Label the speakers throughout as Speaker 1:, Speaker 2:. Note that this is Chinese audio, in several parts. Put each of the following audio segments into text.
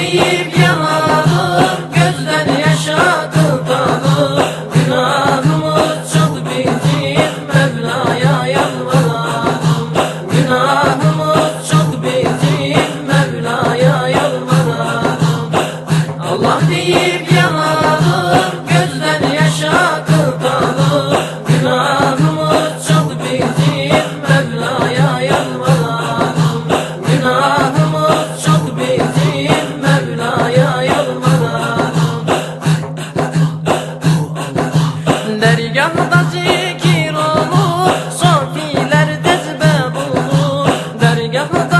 Speaker 1: believe you. 그러니까.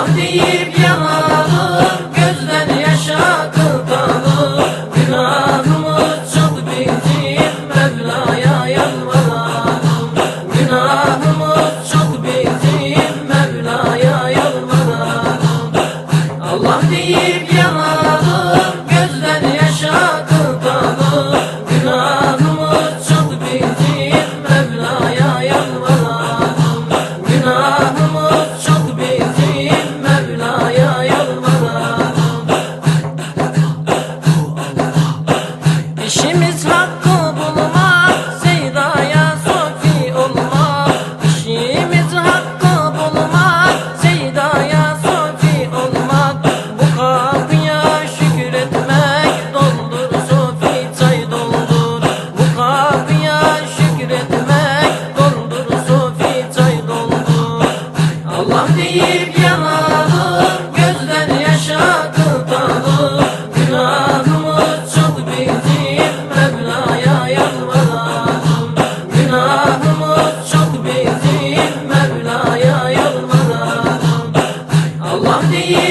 Speaker 1: 昨天夜 Yeah.